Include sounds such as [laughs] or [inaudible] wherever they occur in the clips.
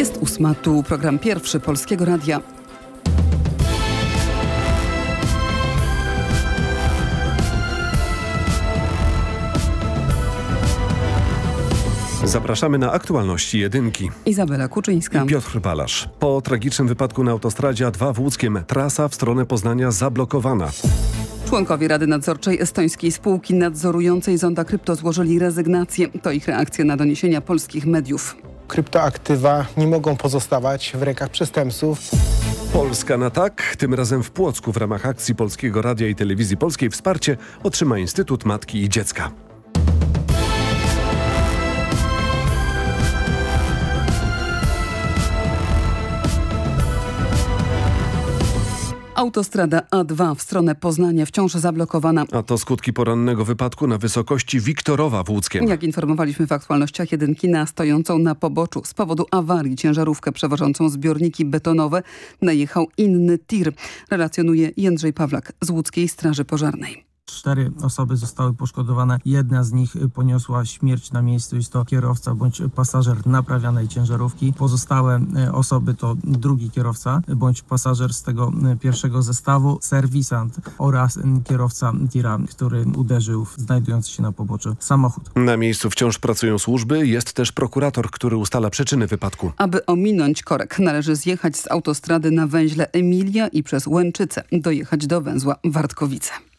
Jest ósma, tu program pierwszy Polskiego Radia. Zapraszamy na aktualności jedynki. Izabela Kuczyńska. I Piotr Balasz. Po tragicznym wypadku na autostradzie A2 w Łódzkiem trasa w stronę Poznania zablokowana. Członkowie Rady Nadzorczej estońskiej spółki nadzorującej Zonda Krypto złożyli rezygnację. To ich reakcja na doniesienia polskich mediów. Kryptoaktywa nie mogą pozostawać w rękach przestępców. Polska na tak, tym razem w Płocku w ramach akcji Polskiego Radia i Telewizji Polskiej wsparcie otrzyma Instytut Matki i Dziecka. Autostrada A2 w stronę Poznania wciąż zablokowana. A to skutki porannego wypadku na wysokości Wiktorowa w Łódzkiem. Jak informowaliśmy w aktualnościach jedynki na stojącą na poboczu z powodu awarii ciężarówkę przewożącą zbiorniki betonowe najechał inny tir. Relacjonuje Jędrzej Pawlak z Łódzkiej Straży Pożarnej. Cztery osoby zostały poszkodowane. Jedna z nich poniosła śmierć na miejscu. Jest to kierowca bądź pasażer naprawianej ciężarówki. Pozostałe e, osoby to drugi kierowca bądź pasażer z tego e, pierwszego zestawu, serwisant oraz kierowca tira, który uderzył w znajdujący się na poboczu samochód. Na miejscu wciąż pracują służby. Jest też prokurator, który ustala przyczyny wypadku. Aby ominąć korek należy zjechać z autostrady na węźle Emilia i przez Łęczyce dojechać do węzła Wartkowice.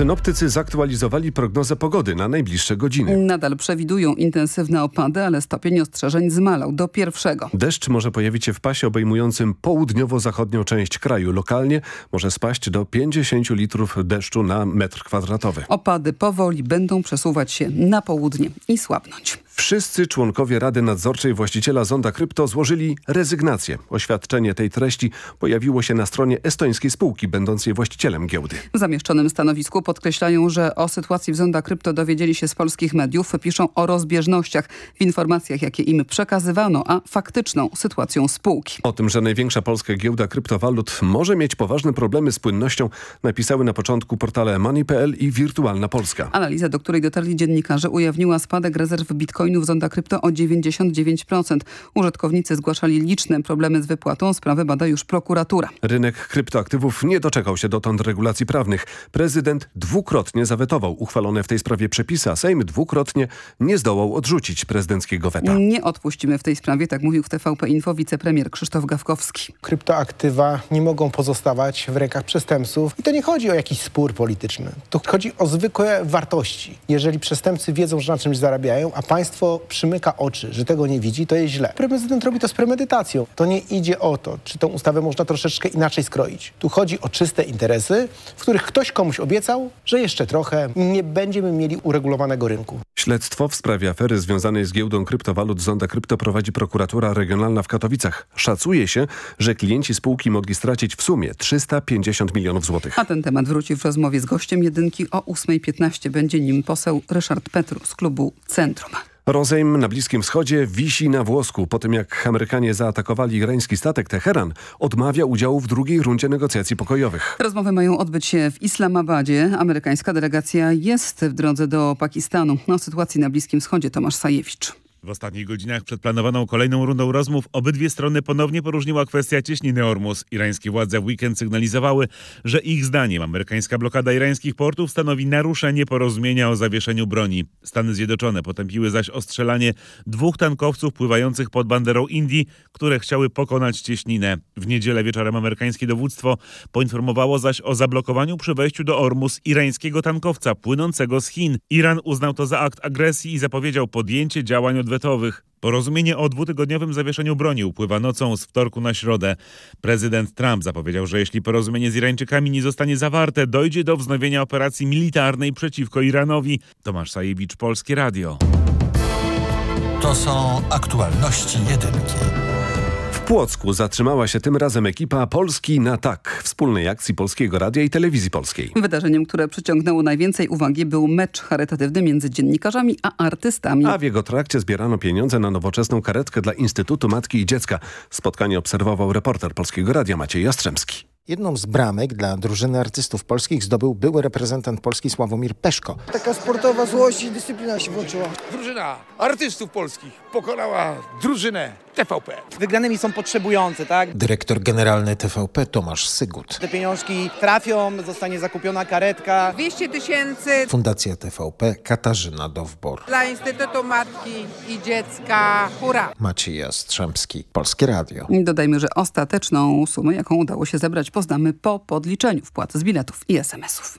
Synoptycy zaktualizowali prognozę pogody na najbliższe godziny. Nadal przewidują intensywne opady, ale stopień ostrzeżeń zmalał do pierwszego. Deszcz może pojawić się w pasie obejmującym południowo-zachodnią część kraju. Lokalnie może spaść do 50 litrów deszczu na metr kwadratowy. Opady powoli będą przesuwać się na południe i słabnąć. Wszyscy członkowie Rady Nadzorczej właściciela Zonda Krypto złożyli rezygnację. Oświadczenie tej treści pojawiło się na stronie estońskiej spółki, będącej właścicielem giełdy. W zamieszczonym stanowisku podkreślają, że o sytuacji w Zonda Krypto dowiedzieli się z polskich mediów. Piszą o rozbieżnościach w informacjach, jakie im przekazywano, a faktyczną sytuacją spółki. O tym, że największa polska giełda kryptowalut może mieć poważne problemy z płynnością, napisały na początku portale Money.pl i Wirtualna Polska. Analiza, do której dotarli dziennikarze, ujawniła spadek rezerw bitcoinów Zonda Krypto o 99%. Użytkownicy zgłaszali liczne problemy z wypłatą. Sprawę bada już prokuratura. Rynek kryptoaktywów nie doczekał się dotąd regulacji prawnych. Prezydent dwukrotnie zawetował uchwalone w tej sprawie przepisy, a Sejm dwukrotnie nie zdołał odrzucić prezydenckiego weta. Nie odpuścimy w tej sprawie, tak mówił w TVP Info wicepremier Krzysztof Gawkowski. Kryptoaktywa nie mogą pozostawać w rękach przestępców. I to nie chodzi o jakiś spór polityczny. To chodzi o zwykłe wartości. Jeżeli przestępcy wiedzą, że na czymś zarabiają, a państwo przymyka oczy, że tego nie widzi, to jest źle. Prezydent robi to z premedytacją. To nie idzie o to, czy tą ustawę można troszeczkę inaczej skroić. Tu chodzi o czyste interesy, w których ktoś komuś obiecał, że jeszcze trochę nie będziemy mieli uregulowanego rynku. Śledztwo w sprawie afery związanej z giełdą kryptowalut Zonda Krypto prowadzi prokuratura regionalna w Katowicach. Szacuje się, że klienci spółki mogli stracić w sumie 350 milionów złotych. A ten temat wróci w rozmowie z gościem jedynki o 8.15. Będzie nim poseł Ryszard Petru z klubu Centrum. Rozejm na Bliskim Wschodzie wisi na włosku. Po tym jak Amerykanie zaatakowali irański statek, Teheran odmawia udziału w drugiej rundzie negocjacji pokojowych. Rozmowy mają odbyć się w Islamabadzie. Amerykańska delegacja jest w drodze do Pakistanu. O sytuacji na Bliskim Wschodzie Tomasz Sajewicz. W ostatnich godzinach przed planowaną kolejną rundą rozmów obydwie strony ponownie poróżniła kwestia cieśniny Ormus. Irańskie władze w weekend sygnalizowały, że ich zdaniem amerykańska blokada irańskich portów stanowi naruszenie porozumienia o zawieszeniu broni. Stany Zjednoczone potępiły zaś ostrzelanie dwóch tankowców pływających pod banderą Indii, które chciały pokonać cieśninę. W niedzielę wieczorem amerykańskie dowództwo poinformowało zaś o zablokowaniu przy wejściu do Ormus irańskiego tankowca płynącego z Chin. Iran uznał to za akt agresji i zapowiedział podjęcie działań od odwetowych. Porozumienie o dwutygodniowym zawieszeniu broni upływa nocą z wtorku na środę. Prezydent Trump zapowiedział, że jeśli porozumienie z Irańczykami nie zostanie zawarte, dojdzie do wznowienia operacji militarnej przeciwko Iranowi. Tomasz Sajewicz, Polskie Radio. To są aktualności jedynki. Płocku zatrzymała się tym razem ekipa Polski na tak, wspólnej akcji Polskiego Radia i Telewizji Polskiej. Wydarzeniem, które przyciągnęło najwięcej uwagi był mecz charytatywny między dziennikarzami a artystami. A w jego trakcie zbierano pieniądze na nowoczesną karetkę dla Instytutu Matki i Dziecka. Spotkanie obserwował reporter Polskiego Radia Maciej Jastrzębski. Jedną z bramek dla drużyny artystów polskich zdobył były reprezentant Polski Sławomir Peszko. Taka sportowa złość i dyscyplina się włączyła. Drużyna artystów polskich pokonała drużynę TVP. Wygranymi są potrzebujące, tak? Dyrektor generalny TVP Tomasz Sygut. Te pieniążki trafią, zostanie zakupiona karetka. 200 tysięcy Fundacja TVP Katarzyna Dowbor. dla Instytutu Matki i Dziecka. Hurra! Maciej Jastrzębski, Polskie Radio. Dodajmy, że ostateczną sumę, jaką udało się zebrać, poznamy po podliczeniu wpłat z biletów i SMS-ów.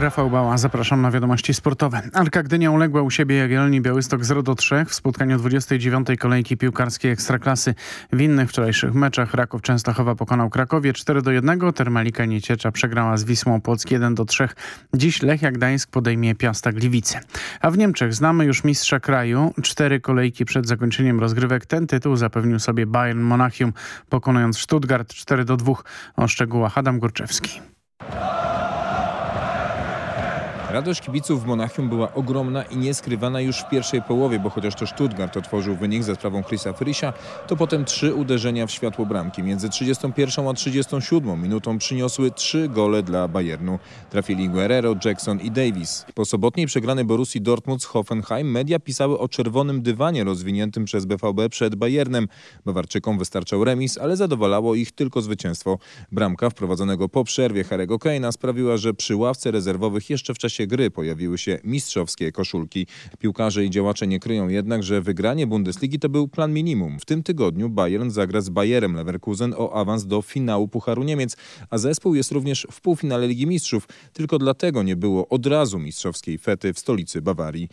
Rafał Bała, zapraszam na wiadomości sportowe. Arka Gdynia uległa u siebie Jagiellonii Białystok 0-3 w spotkaniu 29. kolejki piłkarskiej Ekstraklasy. W innych wczorajszych meczach Raków Częstochowa pokonał Krakowie 4-1, Termalika Nieciecza przegrała z Wisłą Płock 1-3. Dziś Lechia Gdańsk podejmie Piasta Gliwice. A w Niemczech znamy już mistrza kraju. Cztery kolejki przed zakończeniem rozgrywek ten tytuł zapewnił sobie Bayern Monachium, pokonując Stuttgart 4-2. O szczegółach Adam Górczewski. Radość kibiców w Monachium była ogromna i nieskrywana już w pierwszej połowie, bo chociaż to Stuttgart otworzył wynik za sprawą Chrisa Frisia, to potem trzy uderzenia w światło bramki. Między 31 a 37 minutą przyniosły trzy gole dla Bayernu. Trafili Guerrero, Jackson i Davis. Po sobotniej przegranej Borussii Dortmund z Hoffenheim media pisały o czerwonym dywanie rozwiniętym przez BVB przed Bayernem. Bawarczykom wystarczał remis, ale zadowalało ich tylko zwycięstwo. Bramka wprowadzonego po przerwie Harry'ego Kane'a sprawiła, że przy ławce rezerwowych jeszcze w gry pojawiły się mistrzowskie koszulki. Piłkarze i działacze nie kryją jednak, że wygranie Bundesligi to był plan minimum. W tym tygodniu Bayern zagra z Bayerem Leverkusen o awans do finału Pucharu Niemiec, a zespół jest również w półfinale Ligi Mistrzów. Tylko dlatego nie było od razu mistrzowskiej fety w stolicy Bawarii.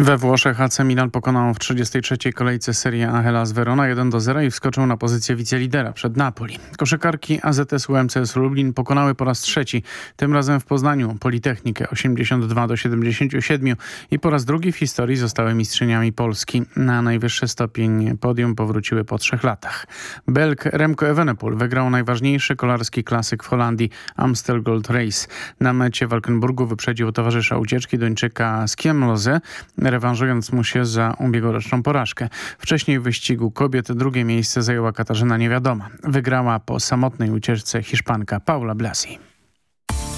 We Włoszech AC Milan pokonał w 33. kolejce Serie A Hellas Verona 1-0 i wskoczył na pozycję wicelidera przed Napoli. Koszykarki AZS UMCS Lublin pokonały po raz trzeci, tym razem w Poznaniu Politechnikę 82-77 i po raz drugi w historii zostały mistrzyniami Polski. Na najwyższy stopień podium powróciły po trzech latach. Belg Remco Evenepoel wygrał najważniejszy kolarski klasyk w Holandii Amstel Gold Race. Na mecie w Alkenburgu wyprzedził towarzysza ucieczki Duńczyka Skiemloze, rewanżując mu się za ubiegłoroczną porażkę. Wcześniej w wyścigu kobiet drugie miejsce zajęła Katarzyna Niewiadoma. Wygrała po samotnej ucieczce Hiszpanka Paula Blasi.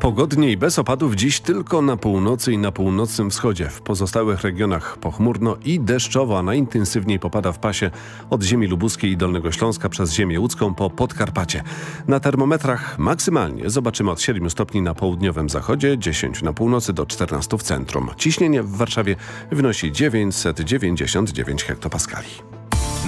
Pogodnie i bez opadów dziś tylko na północy i na północnym wschodzie. W pozostałych regionach pochmurno i deszczowo, a najintensywniej popada w pasie od ziemi lubuskiej i Dolnego Śląska przez ziemię łódzką po Podkarpacie. Na termometrach maksymalnie zobaczymy od 7 stopni na południowym zachodzie, 10 na północy do 14 w centrum. Ciśnienie w Warszawie wynosi 999 hektopaskali.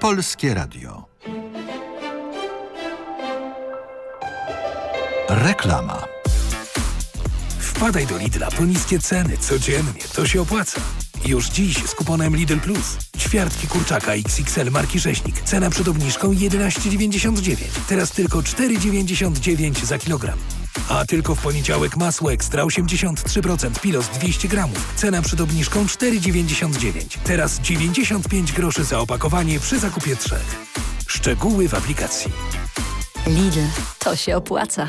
Polskie Radio. Reklama. Wpadaj do Lidla po niskie ceny codziennie. To się opłaca. Już dziś z kuponem Lidl Plus. Ćwiartki kurczaka XXL marki Rzeźnik. Cena przed obniżką 11,99. Teraz tylko 4,99 za kilogram. A tylko w poniedziałek masło ekstra 83% pilos 200 gramów. Cena przed obniżką 4,99. Teraz 95 groszy za opakowanie przy zakupie trzech. Szczegóły w aplikacji. Lidl, to się opłaca.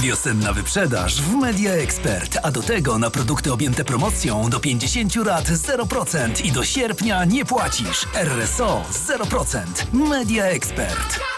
Wiosenna wyprzedaż w Media Expert, a do tego na produkty objęte promocją do 50 lat 0% i do sierpnia nie płacisz. RSO 0%. Media Expert.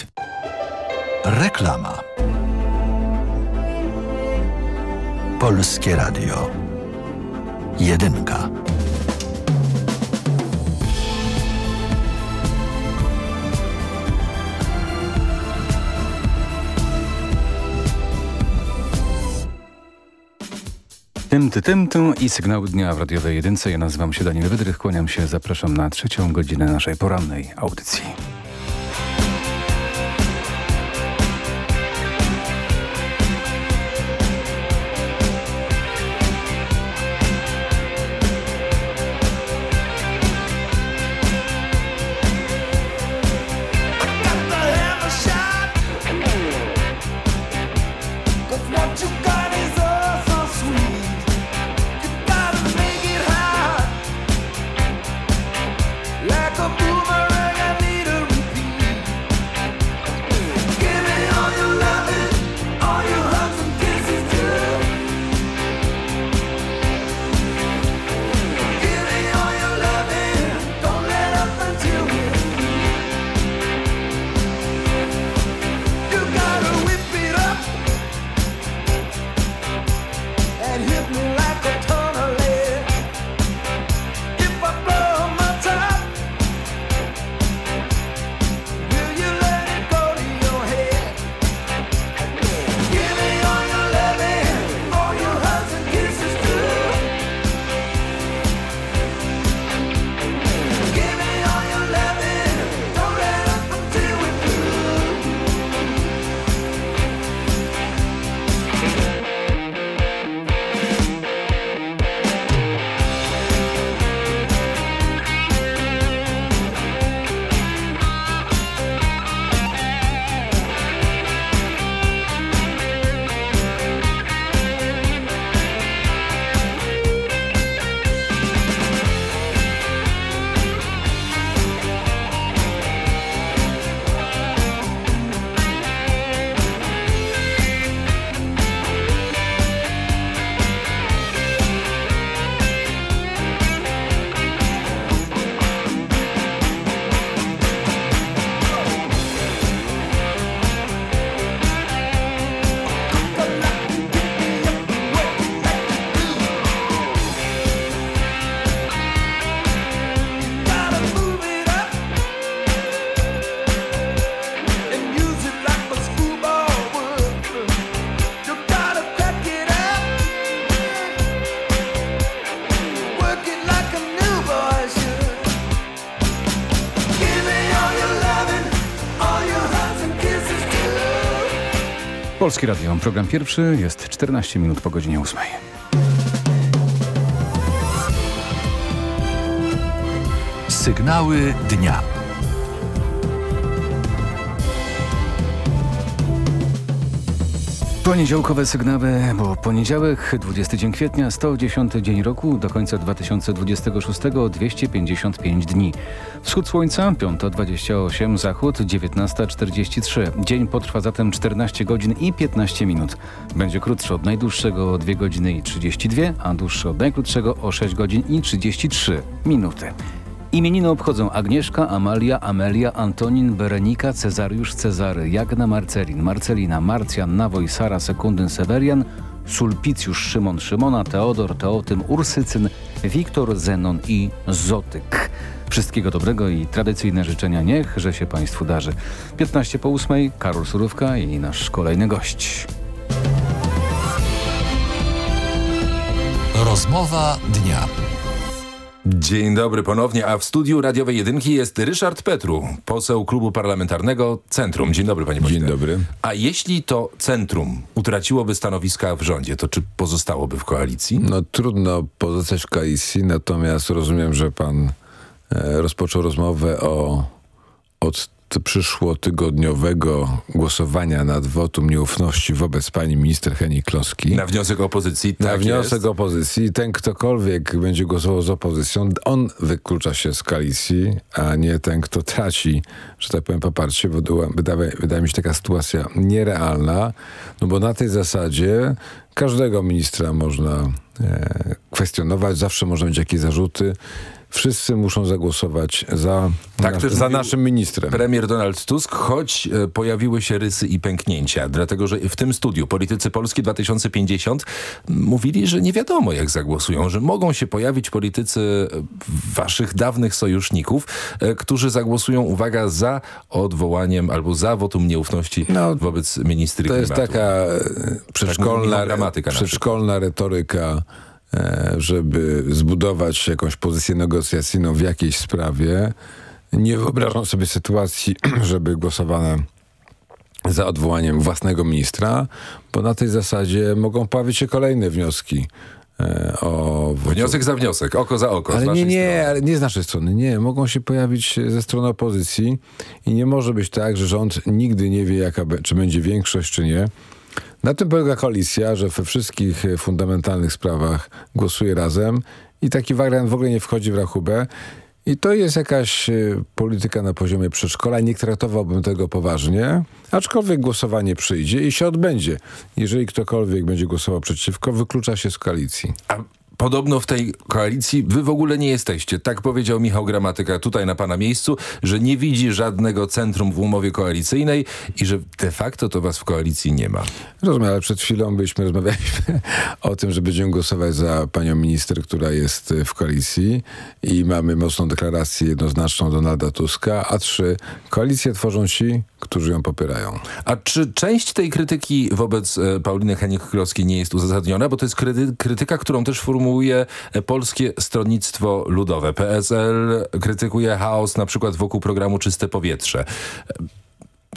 Reklama. Polskie Radio. Jedynka. Tym, ty, tym, tym i sygnał dnia w radiowej jedynce. Ja nazywam się Daniel Wydrych, kłaniam się, zapraszam na trzecią godzinę naszej porannej audycji. Polski Radio, program pierwszy, jest 14 minut po godzinie 8. Sygnały dnia. Poniedziałkowe sygnały, bo poniedziałek, 20 dzień kwietnia, 110 dzień roku, do końca 2026 255 dni. Wschód słońca 5.28, zachód 19.43. Dzień potrwa zatem 14 godzin i 15 minut. Będzie krótszy od najdłuższego o 2 godziny i 32, a dłuższy od najkrótszego o 6 godzin i 33 minuty. Imieniny obchodzą Agnieszka, Amalia, Amelia, Antonin, Berenika, Cezariusz, Cezary, Jagna, Marcelin, Marcelina, Marcjan, Nawoj, Sara, Sekundyn, Severian, Sulpicjusz, Szymon, Szymona, Teodor, Teotym, Ursycyn, Wiktor, Zenon i Zotyk. Wszystkiego dobrego i tradycyjne życzenia niech, że się Państwu darzy. 15 po 8, Karol Surówka i nasz kolejny gość. Rozmowa dnia. Dzień dobry ponownie, a w studiu radiowej jedynki jest Ryszard Petru, poseł klubu parlamentarnego Centrum. Dzień dobry panie pośle. Dzień dobry. A jeśli to Centrum utraciłoby stanowiska w rządzie, to czy pozostałoby w koalicji? No trudno pozostać w koalicji, natomiast rozumiem, że pan e, rozpoczął rozmowę o od przyszłotygodniowego głosowania nad wotum nieufności wobec pani minister Heni Kloski. Na wniosek opozycji, Na tak wniosek jest. opozycji. Ten ktokolwiek będzie głosował z opozycją, on wyklucza się z koalicji, a nie ten, kto traci, że tak powiem, poparcie, wydaje, wydaje mi się taka sytuacja nierealna, no bo na tej zasadzie każdego ministra można e, kwestionować, zawsze można mieć jakieś zarzuty. Wszyscy muszą zagłosować za, Tak nasz, za naszym ministrem. Premier Donald Tusk, choć e, pojawiły się rysy i pęknięcia, dlatego że w tym studiu politycy Polski 2050 mówili, że nie wiadomo jak zagłosują, że mogą się pojawić politycy waszych dawnych sojuszników, e, którzy zagłosują, uwaga, za odwołaniem albo za wotum nieufności wobec ministry No, To jest klimatu. taka e, przedszkolna, Michał Gramatyka na przedszkolna retoryka, żeby zbudować jakąś pozycję negocjacyjną w jakiejś sprawie. Nie wyobrażam sobie sytuacji, [clears throat] żeby głosowano za odwołaniem własnego ministra, bo na tej zasadzie mogą pojawić się kolejne wnioski e, o... Wniosek za wniosek, oko za oko. Ale nie, nie, ale nie z naszej strony. Nie, mogą się pojawić ze strony opozycji i nie może być tak, że rząd nigdy nie wie, jaka, czy będzie większość, czy nie. Na tym polega koalicja, że we wszystkich e, fundamentalnych sprawach głosuje razem i taki wariant w ogóle nie wchodzi w rachubę. I to jest jakaś e, polityka na poziomie przedszkola. Nie traktowałbym tego poważnie, aczkolwiek głosowanie przyjdzie i się odbędzie. Jeżeli ktokolwiek będzie głosował przeciwko, wyklucza się z koalicji. A podobno w tej koalicji wy w ogóle nie jesteście. Tak powiedział Michał Gramatyka tutaj na pana miejscu, że nie widzi żadnego centrum w umowie koalicyjnej i że de facto to was w koalicji nie ma. Rozumiem, ale przed chwilą byliśmy, rozmawialiśmy [laughs] o tym, że będziemy głosować za panią minister, która jest y, w koalicji i mamy mocną deklarację jednoznaczną Donalda Tuska, a trzy, koalicję tworzą ci, którzy ją popierają. A czy część tej krytyki wobec e, Pauliny Henik-Kloskiej nie jest uzasadniona? Bo to jest kryty krytyka, którą też formułuje e, Polskie Stronnictwo Ludowe. PSL krytykuje chaos na przykład wokół programu Czyste Powietrze. E,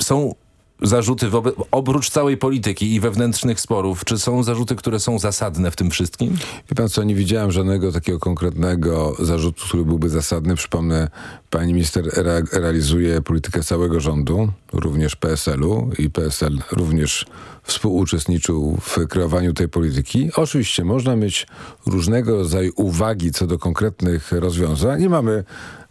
Są zarzuty oprócz całej polityki i wewnętrznych sporów, czy są zarzuty, które są zasadne w tym wszystkim? Wie pan co, nie widziałem żadnego takiego konkretnego zarzutu, który byłby zasadny. Przypomnę, pani minister re realizuje politykę całego rządu, również PSL-u i PSL również współuczestniczył w kreowaniu tej polityki. Oczywiście można mieć różnego rodzaju uwagi co do konkretnych rozwiązań i mamy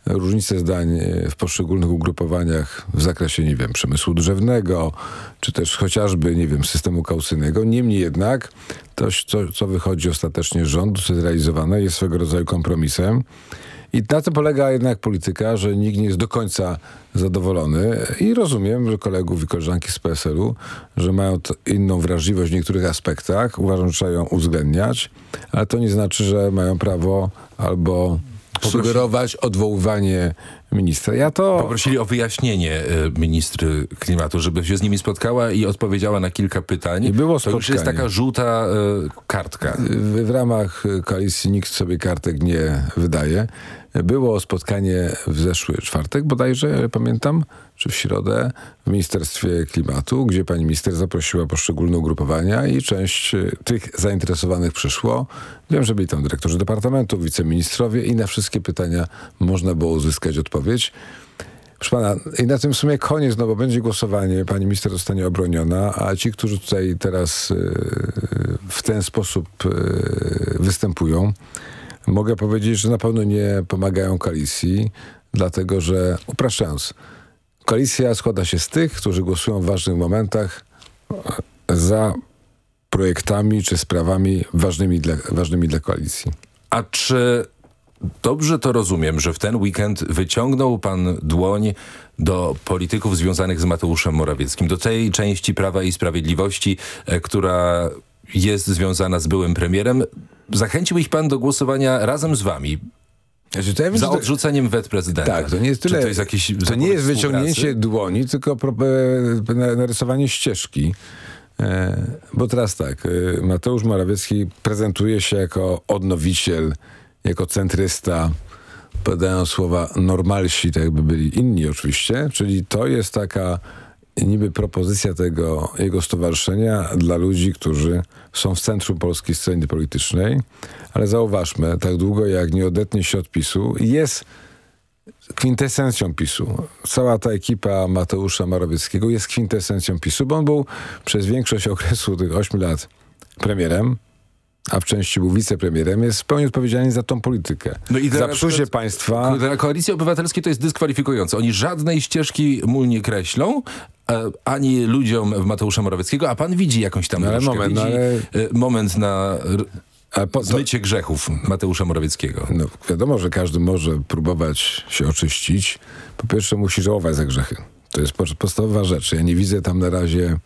różnice zdań e, w poszczególnych ugrupowaniach w zakresie, nie wiem, przemysłu drzewnego, czy też chociażby, nie wiem, systemu kaucyjnego. Niemniej jednak to, co, co wychodzi ostatecznie rządu, co jest realizowane, jest swego rodzaju kompromisem. I na tym polega jednak polityka, że nikt nie jest do końca zadowolony i rozumiem, że kolegów i koleżanki z PSL-u, że mają inną wrażliwość w niektórych aspektach, uważam, że trzeba ją uwzględniać, ale to nie znaczy, że mają prawo albo sugerować odwoływanie ministra. Ja to... Poprosili o wyjaśnienie y, ministry klimatu, żeby się z nimi spotkała i odpowiedziała na kilka pytań. I było to już jest spotkanie. taka żółta y, kartka. W, w ramach koalicji nikt sobie kartek nie wydaje. Było spotkanie w zeszły czwartek bodajże, pamiętam, czy w środę w Ministerstwie Klimatu, gdzie pani minister zaprosiła poszczególne ugrupowania i część y, tych zainteresowanych przyszło. Wiem, że byli tam dyrektorzy departamentów, wiceministrowie i na wszystkie pytania można było uzyskać odpowiedź. Proszę pana, i na tym w sumie koniec, no bo będzie głosowanie, pani minister zostanie obroniona, a ci, którzy tutaj teraz y, w ten sposób y, występują, mogę powiedzieć, że na pewno nie pomagają koalicji, dlatego że, upraszczając, koalicja składa się z tych, którzy głosują w ważnych momentach za projektami czy sprawami ważnymi dla, ważnymi dla koalicji. A czy dobrze to rozumiem, że w ten weekend wyciągnął pan dłoń do polityków związanych z Mateuszem Morawieckim, do tej części Prawa i Sprawiedliwości, e, która jest związana z byłym premierem. Zachęcił ich pan do głosowania razem z wami. Znaczy, ja za odrzuceniem wet prezydenta. Tak, to nie jest tyle. Czy to jest jakiś to nie jest wyciągnięcie dłoni, tylko pro, e, na- narysowanie ścieżki. E, bo teraz tak, e, Mateusz Morawiecki prezentuje się jako odnowiciel, jako centrysta, podają słowa normalsi, tak jakby byli inni oczywiście, czyli to jest taka niby propozycja tego jego stowarzyszenia dla ludzi, którzy są w centrum polskiej sceny politycznej, ale zauważmy, tak długo jak nie odetnie się od PiSu, jest kwintesencją PiSu. Cała ta ekipa Mateusza Morawieckiego jest kwintesencją PiSu, bo on był przez większość okresu tych 8 lat premierem, a w części był wicepremierem, jest w pełni odpowiedzialny za tą politykę. No i za psucie państwa. Dla Koalicji Obywatelskiej to jest dyskwalifikujące. Oni żadnej ścieżki mól nie kreślą, e, ani ludziom Mateusza Morawieckiego, a pan widzi jakąś tam No ale moment, no widzi ale- e, moment na po- zmycie grzechów Mateusza Morawieckiego. No, wiadomo, że każdy może próbować się oczyścić. Po pierwsze musi żałować za grzechy. To jest po- podstawowa rzecz. Ja nie widzę tam na razie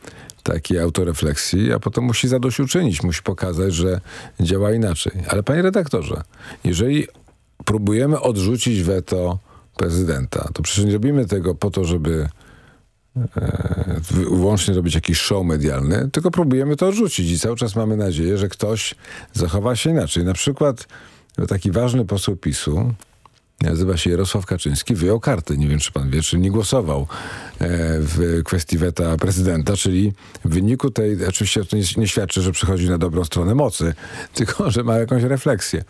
takiej autorefleksji, a potem musi zadośćuczynić, musi pokazać, że działa inaczej. Ale panie redaktorze, jeżeli próbujemy odrzucić weto prezydenta, to przecież nie robimy tego po to, żeby wyłącznie robić jakiś show medialny, tylko próbujemy to odrzucić i cały czas mamy nadzieję, że ktoś zachowa się inaczej. Na przykład taki ważny poseł PiSu, nazywa się Jarosław Kaczyński, wyjął kartę. Nie wiem, czy pan wie, czy nie głosował e, w kwestii weta prezydenta, czyli w wyniku tej, oczywiście to nie, świadczy, że przychodzi na dobrą stronę mocy, [laughs] tylko, że ma jakąś refleksję.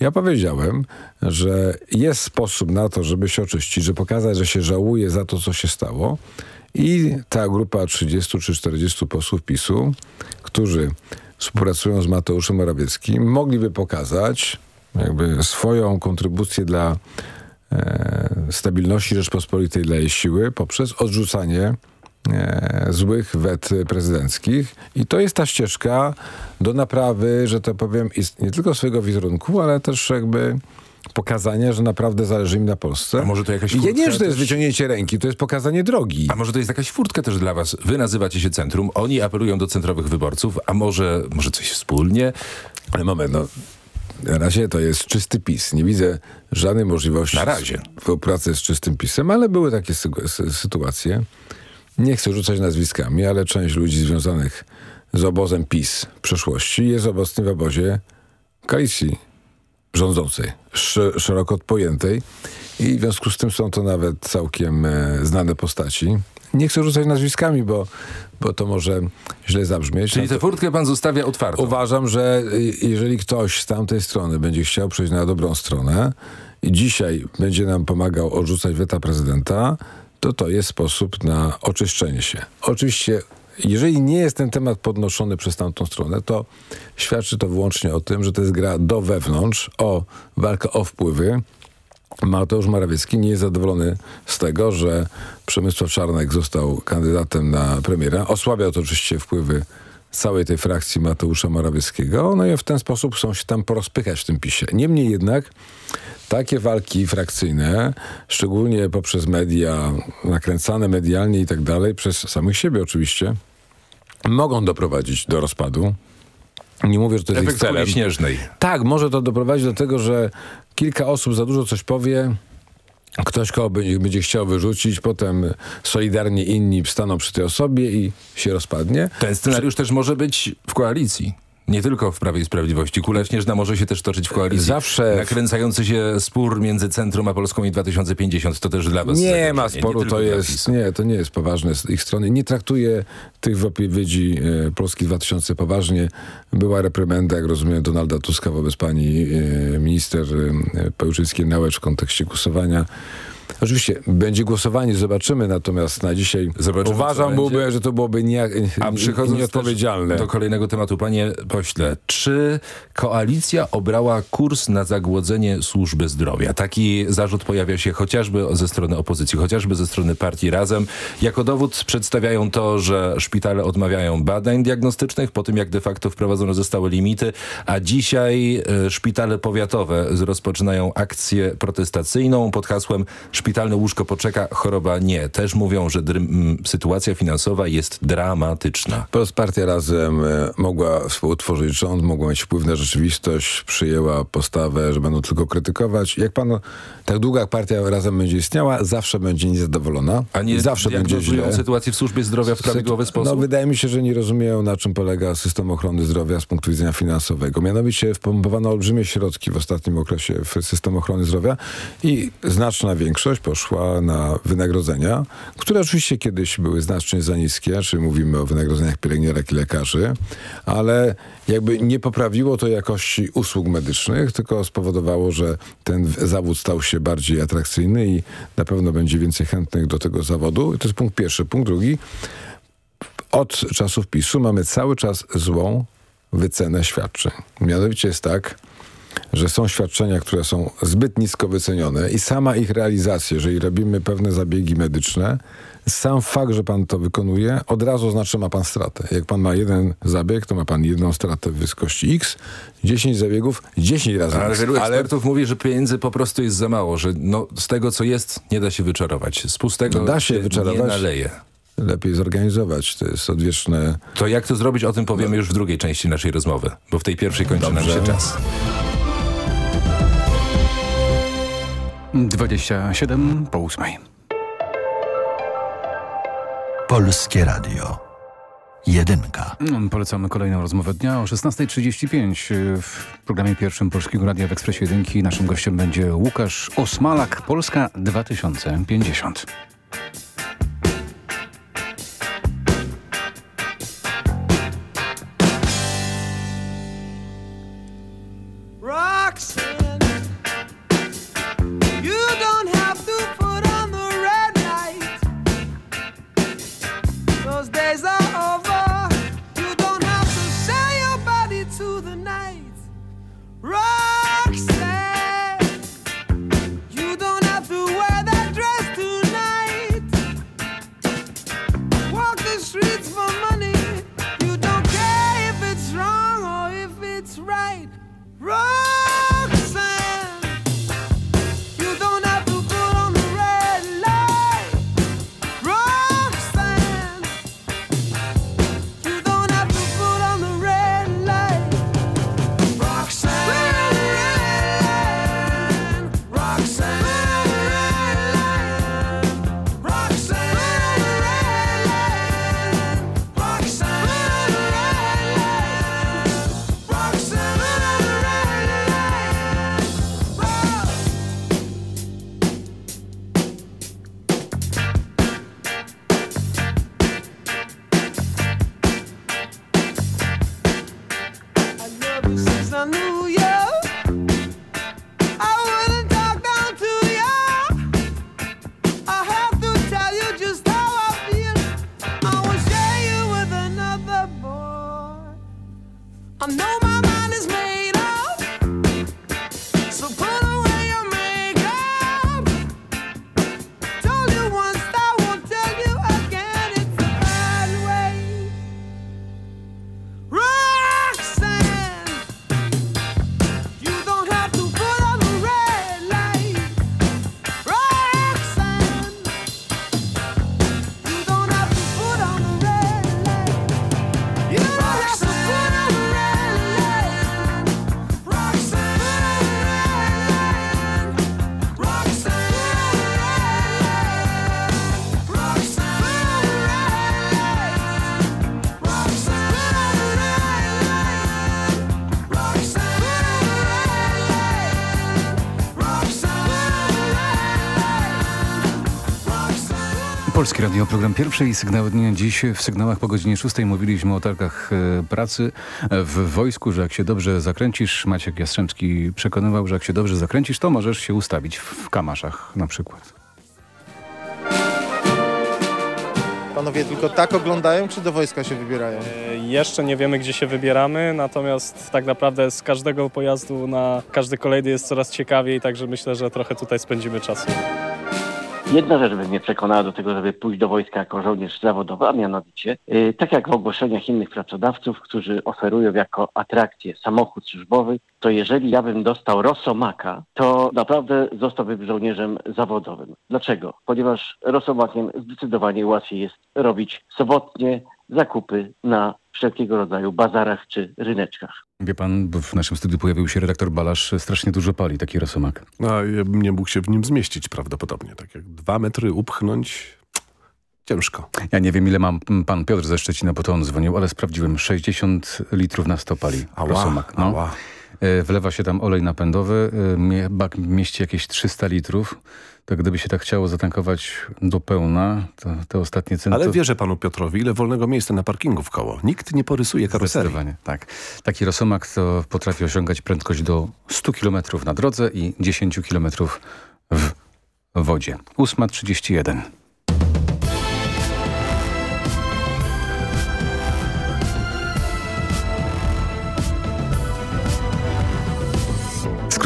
Ja powiedziałem, że jest sposób na to, żeby się oczyścić, żeby pokazać, że się żałuje za to, co się stało i ta grupa 30 czy 40 posłów PiSu, którzy współpracują z Mateuszem Morawieckim, mogliby pokazać jakby swoją kontrybucję dla e, stabilności Rzeczpospolitej, dla jej siły poprzez odrzucanie e, złych wet prezydenckich. I to jest ta ścieżka do naprawy, że to powiem, nie tylko swojego wizerunku, ale też jakby pokazania, że naprawdę zależy im na Polsce. A może to jakaś I Ja nie furtka wiem, że to jest też? wyciągnięcie ręki, to jest pokazanie drogi. A może to jest jakaś furtka też dla was? Wy nazywacie się centrum, oni apelują do centrowych wyborców, a może, może coś wspólnie? Ale moment, no. Na razie to jest czysty PiS. Nie widzę żadnej możliwości Na razie. współpracy z czystym PiSem, ale były takie sy sy sytuacje. Nie chcę rzucać nazwiskami, ale część ludzi związanych z obozem PiS w przeszłości jest obecnie w obozie koalicji rządzącej, sz szeroko pojętej i w związku z tym są to nawet całkiem e, znane postaci. Nie chcę rzucać nazwiskami, bo, bo to może źle zabrzmieć. Czyli tę furtkę pan zostawia otwartą. Uważam, że jeżeli ktoś z tamtej strony będzie chciał przejść na dobrą stronę i dzisiaj będzie nam pomagał odrzucać weta prezydenta, to to jest sposób na oczyszczenie się. Oczywiście, jeżeli nie jest ten temat podnoszony przez tamtą stronę, to świadczy to wyłącznie o tym, że to jest gra do wewnątrz, o walkę o wpływy, Mateusz Morawiecki nie jest zadowolony z tego, że Przemysław Czarnek został kandydatem na premiera. Osłabiał to oczywiście wpływy całej tej frakcji Mateusza Morawieckiego, no i w ten sposób chcą się tam porozpychać w tym PiSie. Niemniej jednak takie walki frakcyjne, szczególnie poprzez media, nakręcane medialnie i tak dalej, przez samych siebie oczywiście, mogą doprowadzić do rozpadu. Nie mówię, że to jest ich Efekt celem. kuli śnieżnej. Tak, może to doprowadzić do tego, że kilka osób za dużo coś powie, Ktoś, kogo będzie, będzie chciał wyrzucić, potem solidarnie inni wstaną przy tej osobie i się rozpadnie. Ten scenariusz też może być w koalicji. Nie tylko w Prawie i Sprawiedliwości. Kula śnieżna może się też toczyć w koalicji. Zawsze... Nakręcający się spór między Centrum a Polską i 2050 to też dla was Nie ma sporu, to jest, nie, to nie jest poważne z ich strony. Nie traktuję tych wypowiedzi e, Polski 2000 poważnie. Była reprymenda, jak rozumiem, Donalda Tuska wobec pani e, minister e, Pełczyckiej-Nałecz w kontekście głosowania. Oczywiście będzie głosowanie, zobaczymy, natomiast na dzisiaj Zobaczymy, uważam, byłby, że to byłoby nie, A przechodząc nieodpowiedzialne. do kolejnego tematu, panie pośle, czy koalicja obrała kurs na zagłodzenie służby zdrowia? Taki zarzut pojawia się chociażby ze strony opozycji, chociażby ze strony partii Razem. Jako dowód przedstawiają to, że szpitale odmawiają badań diagnostycznych po tym, jak de facto wprowadzone zostały limity, a dzisiaj e, szpitale powiatowe rozpoczynają akcję protestacyjną pod hasłem szpitalne łóżko poczeka, choroba nie. Też mówią, że sytuacja finansowa jest dramatyczna. Partia Razem e, mogła współtworzyć rząd, mogła mieć wpływ na rzeczywistość, przyjęła postawę, że będą tylko krytykować. Jak pan, tak długo jak partia Razem będzie istniała, zawsze będzie niezadowolona. A nie zawsze będzie źle. sytuację w służbie zdrowia w prawidłowy sposób? No wydaje mi się, że nie rozumieją na czym polega system ochrony zdrowia z punktu widzenia finansowego. Mianowicie wpompowano olbrzymie środki w ostatnim okresie w system ochrony zdrowia i znaczna większość poszła na wynagrodzenia, które oczywiście kiedyś były znacznie za niskie, czyli mówimy o wynagrodzeniach pielęgniarek i lekarzy, ale jakby nie poprawiło to jakości usług medycznych, tylko spowodowało, że ten zawód stał się bardziej atrakcyjny i na pewno będzie więcej chętnych do tego zawodu. I to jest punkt pierwszy. Punkt drugi. Od czasów PiSu mamy cały czas złą wycenę świadczeń. Mianowicie jest tak, że są świadczenia, które są zbyt nisko wycenione i sama ich realizacja, jeżeli robimy pewne zabiegi medyczne, sam fakt, że pan to wykonuje, od razu znaczy ma pan stratę. Jak pan ma jeden zabieg, to ma pan jedną stratę w wysokości X, 10 zabiegów, 10 razy Ale wielu ekspertów mówi, że pieniędzy po prostu jest za mało, że no, z tego, co jest, nie da się wyczarować. Z pustego No da się nie wyczarować. naleje. Lepiej zorganizować, to jest odwieczne... To jak to zrobić, o tym powiemy już w drugiej części naszej rozmowy, bo w tej pierwszej kończy nam Dobrze. się czas. 27 po 8. Polskie Radio. Jedynka. Mm, Polecamy kolejną rozmowę dnia o 16.35 w programie pierwszym Polskiego Radia w Ekspresie Jedynki. Naszym gościem będzie Łukasz Osmalak, Polska 2050. Polski Radio, program pierwszy i sygnały dnia. Dziś w sygnałach po godzinie 6 mówiliśmy o targach e, pracy w wojsku, że jak się dobrze zakręcisz, Maciek Jastrzęczki przekonywał, że jak się dobrze zakręcisz, to możesz się ustawić w kamaszach na przykład. Panowie tylko tak oglądają, czy do wojska się wybierają? E, Jeszcze nie wiemy, gdzie się wybieramy, natomiast tak naprawdę z każdego pojazdu na każdy kolejny jest coraz ciekawiej, także myślę, że trochę tutaj spędzimy czasu. Jedna rzecz by mnie przekonała do tego, żeby pójść do wojska jako żołnierz zawodowy, a mianowicie, yy, tak jak w ogłoszeniach innych pracodawców, którzy oferują jako atrakcję samochód służbowy, to jeżeli ja bym dostał Rosomaka, to naprawdę zostałbym żołnierzem zawodowym. Dlaczego? Ponieważ Rosomakiem zdecydowanie łatwiej jest robić sobotnie zakupy na wszelkiego rodzaju bazarach czy ryneczkach. Wie pan, bo w naszym studiu pojawił się redaktor Balasz, strasznie dużo pali taki rosomak. No, ja bym nie mógł się w nim zmieścić prawdopodobnie. Tak jak dwa metry upchnąć, ciężko. Ja nie wiem, ile mam pan Piotr ze Szczecina, bo to on dzwonił, ale sprawdziłem, 60 litrów na 100 pali Ała, rosomak. No. ała. E, Wlewa się tam olej napędowy, e, bak mieści jakieś 300 litrów. To gdyby się tak chciało zatankować do pełna, to te ostatnie ceny... Ale to... wierzę panu Piotrowi, ile wolnego miejsca na parkingu w koło. Nikt nie porysuje karoserii. Tak. Taki rosomak to potrafi osiągać prędkość do 100 km na drodze i 10 km w wodzie. 8.31.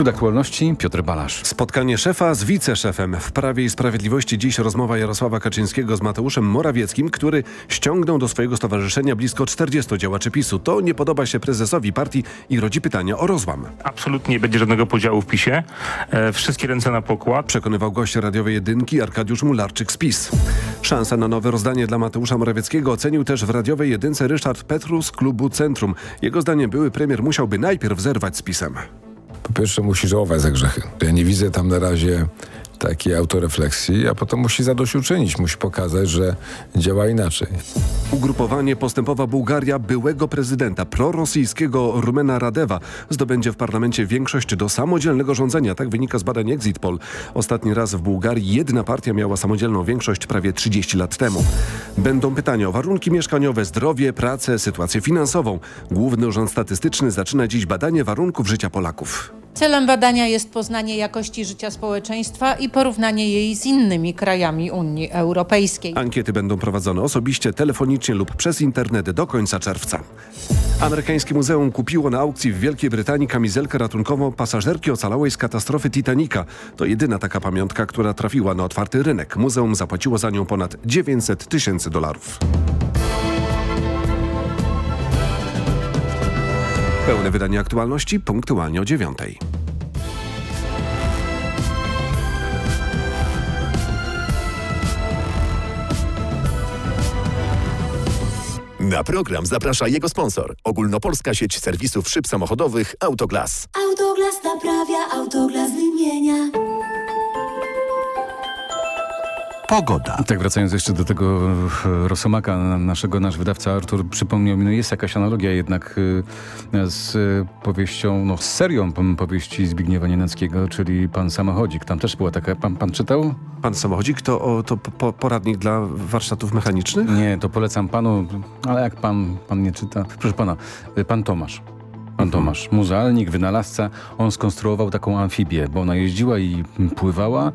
Skrót aktualności Piotr Balasz. Spotkanie szefa z wiceszefem. W Prawie i Sprawiedliwości dziś rozmowa Jarosława Kaczyńskiego z Mateuszem Morawieckim, który ściągnął do swojego stowarzyszenia blisko 40 działaczy PiSu. To nie podoba się prezesowi partii i rodzi pytania o rozłam. Absolutnie nie będzie żadnego podziału w PiSie. E, wszystkie ręce na pokład. Przekonywał gość radiowej jedynki Arkadiusz Mularczyk z PiS. Szansa na nowe rozdanie dla Mateusza Morawieckiego ocenił też w radiowej jedynce Ryszard Petru z klubu Centrum. Jego zdaniem były premier musiałby najpierw zerwać z PiSem. Po pierwsze musi żałować za grzechy. Ja nie widzę tam na razie takiej autorefleksji, a potem musi zadośćuczynić, musi pokazać, że działa inaczej. Ugrupowanie Postępowa Bułgaria byłego prezydenta prorosyjskiego Rumena Radewa zdobędzie w parlamencie większość do samodzielnego rządzenia. Tak wynika z badań Exit Poll. Ostatni raz w Bułgarii jedna partia miała samodzielną większość prawie 30 lat temu. Będą pytania o warunki mieszkaniowe, zdrowie, pracę, sytuację finansową. Główny Urząd Statystyczny zaczyna dziś badanie warunków życia Polaków. Celem badania jest poznanie jakości życia społeczeństwa i porównanie jej z innymi krajami Unii Europejskiej. Ankiety będą prowadzone osobiście, telefonicznie lub przez internet do końca czerwca. Amerykańskie muzeum kupiło na aukcji w Wielkiej Brytanii kamizelkę ratunkową pasażerki ocalałej z katastrofy Titanica. To jedyna taka pamiątka, która trafiła na otwarty rynek. Muzeum zapłaciło za nią ponad 900 tysięcy dolarów. Pełne wydanie aktualności punktualnie o dziewiątej. Na program zaprasza jego sponsor. Ogólnopolska sieć serwisów szyb samochodowych Autoglas. Autoglas naprawia, autoglas wymienia. Pogoda. Tak, wracając jeszcze do tego e, Rosomaka naszego, nasz wydawca Artur przypomniał mi, no jest jakaś analogia jednak e, z e, powieścią, no z serią powieści Zbigniewa Nienackiego, czyli Pan Samochodzik. Tam też była taka, pan, pan czytał? Pan Samochodzik to, o, to po, poradnik dla warsztatów mechanicznych? Nie, to polecam panu, ale jak pan, pan nie czyta, proszę pana, pan Tomasz. Pan Tomasz, muzealnik, wynalazca, on skonstruował taką amfibię, bo ona jeździła i pływała.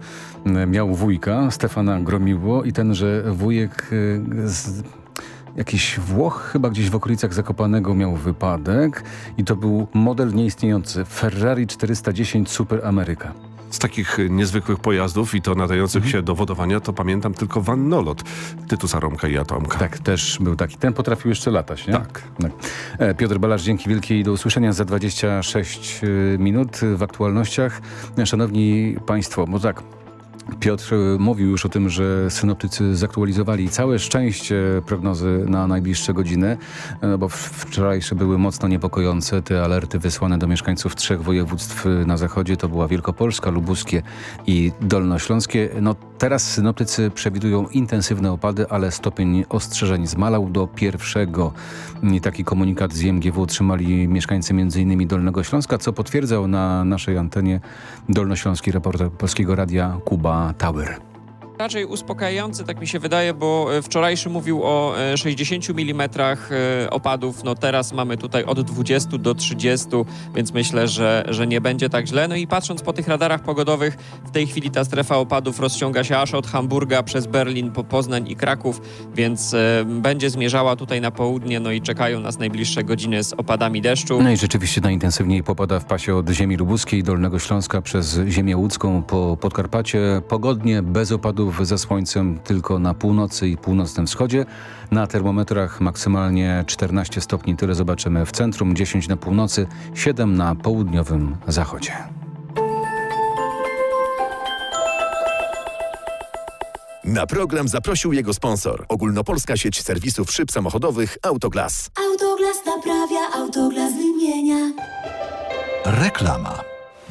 Miał wujka, Stefana Gromiło i tenże wujek y, z jakiś Włoch, chyba gdzieś w okolicach Zakopanego miał wypadek i to był model nieistniejący, Ferrari 410 Super Ameryka. Z takich niezwykłych pojazdów i to nadających się do wodowania, to pamiętam tylko Vannolot Tytusa Romka i Atomka. Tak, też był taki. Ten potrafił jeszcze latać, nie? Tak. E, Piotr Balasz, dzięki wielkie i do usłyszenia za 26 y, minut w aktualnościach. Szanowni Państwo, bo tak, Piotr y, mówił już o tym, że synoptycy zaktualizowali całe szczęście prognozy na najbliższe godziny, no bo wczorajsze były mocno niepokojące. Te alerty wysłane do mieszkańców trzech województw na zachodzie to była Wielkopolska, Lubuskie i Dolnośląskie. No teraz synoptycy przewidują intensywne opady, ale stopień ostrzeżeń zmalał do pierwszego. I taki komunikat z IMGW otrzymali mieszkańcy m.in. Dolnego Śląska, co potwierdzał na naszej antenie dolnośląski reporter Polskiego Radia Kuba Dua tavır Raczej uspokajający, tak mi się wydaje, bo e, wczorajszy mówił o 60 mm opadów, no teraz mamy tutaj od 20 do 30, więc myślę, że, że nie będzie tak źle. No i patrząc po tych radarach pogodowych, w tej chwili ta strefa opadów rozciąga się aż od Hamburga przez Berlin po Poznań i Kraków, więc e, będzie zmierzała tutaj na południe, no i czekają nas najbliższe godziny z opadami deszczu. No i rzeczywiście najintensywniej popada w pasie od ziemi lubuskiej, Dolnego Śląska przez ziemię łódzką po Podkarpacie. Pogodnie, bez opadów, ze słońcem tylko na północy i północnym wschodzie. Na termometrach maksymalnie 14 stopni, tyle zobaczymy w centrum, 10 na północy, 7 na południowym zachodzie. Na program zaprosił jego sponsor. Ogólnopolska sieć serwisów szyb samochodowych Autoglas. Autoglas naprawia, autoglas wymienia. Reklama.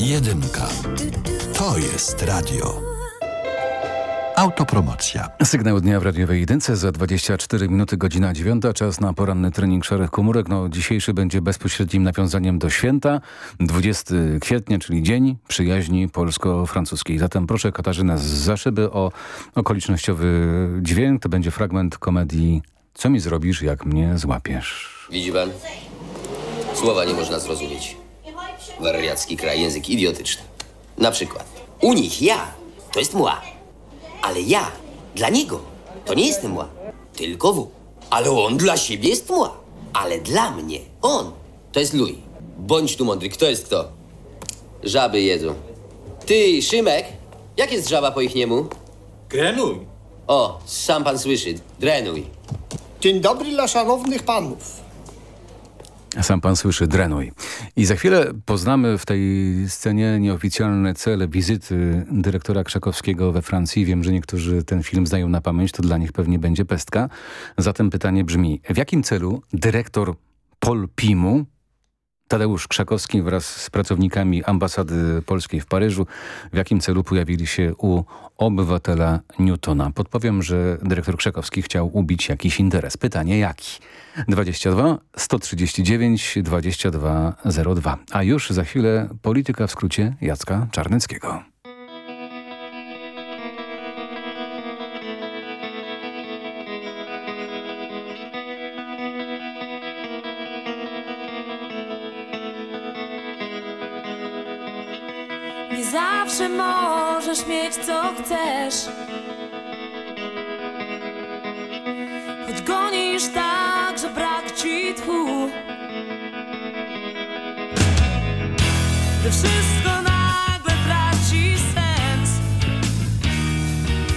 Jedynka. To jest radio. Autopromocja. Sygnał dnia w radiowej jedynce za 24 minuty, godzina 9. Czas na poranny trening szarych komórek. No, dzisiejszy będzie bezpośrednim nawiązaniem do święta. 20 kwietnia, czyli Dzień Przyjaźni Polsko-Francuskiej. Zatem proszę Katarzynę z Zaszyby o okolicznościowy dźwięk. To będzie fragment komedii Co mi zrobisz, jak mnie złapiesz? Widzi pan? Słowa nie można zrozumieć. Wariacki kraj, język idiotyczny. Na przykład, u nich ja to jest mła, ale ja dla niego to nie jestem mła, tylko w. Ale on dla siebie jest mła, ale dla mnie on to jest luj. Bądź tu mądry, kto jest kto? Żaby jedzą. Ty, Szymek, jak jest żaba po ich niemu? Grenuj. O, sam pan słyszy, drenuj. Dzień dobry dla szanownych panów. Sam pan słyszy, drenuj. I za chwilę poznamy w tej scenie nieoficjalne cele wizyty dyrektora Krzakowskiego we Francji. Wiem, że niektórzy ten film znają na pamięć, to dla nich pewnie będzie pestka. Zatem pytanie brzmi, w jakim celu dyrektor Polpimu Tadeusz Krzakowski wraz z pracownikami ambasady polskiej w Paryżu w jakim celu pojawili się u obywatela Newtona. Podpowiem, że dyrektor Krzakowski chciał ubić jakiś interes. Pytanie jaki? 22 139 2202. A już za chwilę polityka w skrócie Jacka Czarneckiego. Możesz mieć co chcesz. Choć gonisz tak, że brak ci tchu. Gdy wszystko nagle traci sens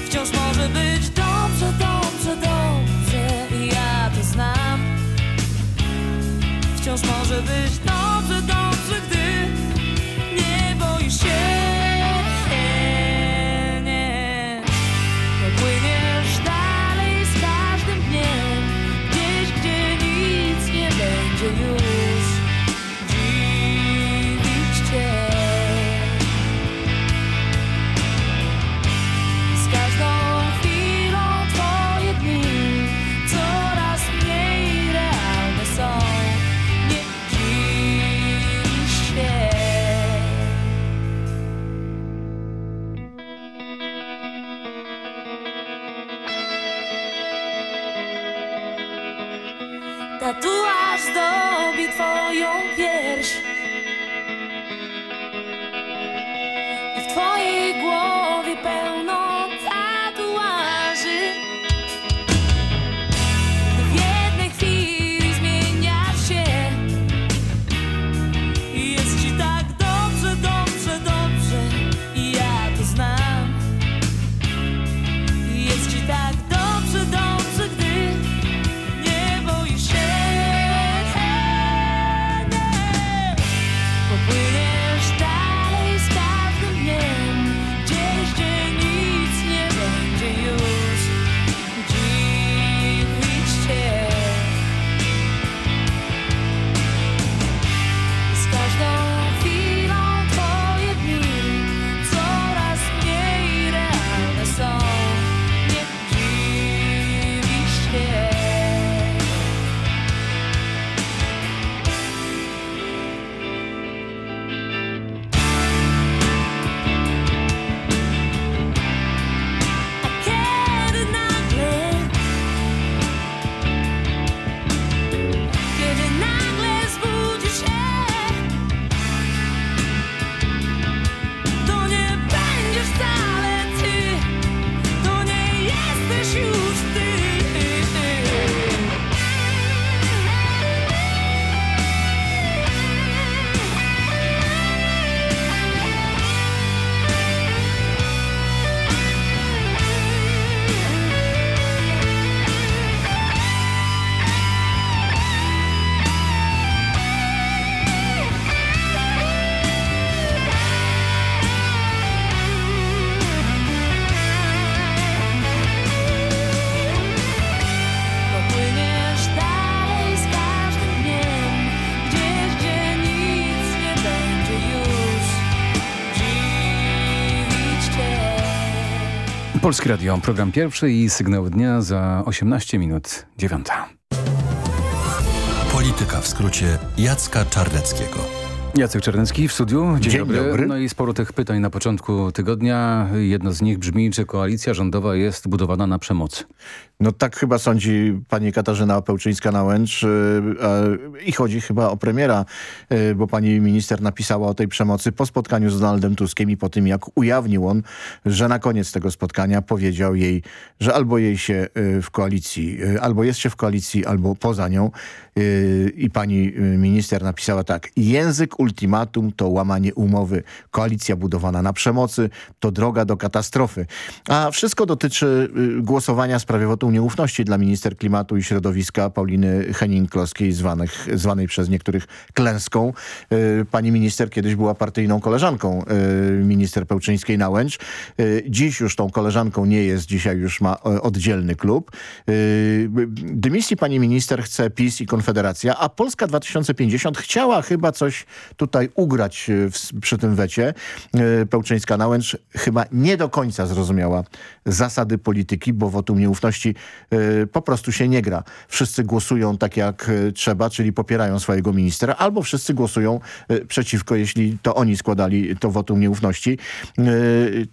Wciąż może być dobrze, dobrze, dobrze I ja to znam. Wciąż może być dobrze, Polski Radio, program pierwszy i sygnał dnia za 18 minut dziewiąta. Polityka w skrócie Jacka Czarneckiego. Jacek Czarnecki w studiu. Dzień, Dzień dobry. dobry. No i sporo tych pytań na początku tygodnia. Jedno z nich brzmi, czy koalicja rządowa jest budowana na przemocy? No tak chyba sądzi pani Katarzyna Opełczyńska-Nałęcz yy, yy, i chodzi chyba o premiera, yy, bo pani minister napisała o tej przemocy po spotkaniu z Donaldem Tuskiem i po tym jak ujawnił on, że na koniec tego spotkania powiedział jej, że albo jej się yy, w koalicji, albo jest się w koalicji, albo poza nią. I pani minister napisała tak, język ultimatum to łamanie umowy, koalicja budowana na przemocy to droga do katastrofy, a wszystko dotyczy głosowania sprawie wotum nieufności dla minister klimatu i środowiska Pauliny Henning-Kloskiej, zwanej przez niektórych klęską. Yy, Pani minister kiedyś była partyjną koleżanką yy, minister Pełczyńskiej-Nałęcz. Yy, Dziś już tą koleżanką nie jest, dzisiaj już ma e, oddzielny klub. Dymisji pani minister chce PiS i Konfederacja, a Polska 2050 chciała chyba coś tutaj ugrać przy tym wecie. Yy, Pełczyńska-Nałęcz chyba nie do końca zrozumiała zasady polityki, bo wotum nieufności y, po prostu się nie gra. Wszyscy głosują tak jak y, trzeba, czyli popierają swojego ministra, albo wszyscy głosują y, przeciwko, jeśli to oni składali to wotum nieufności.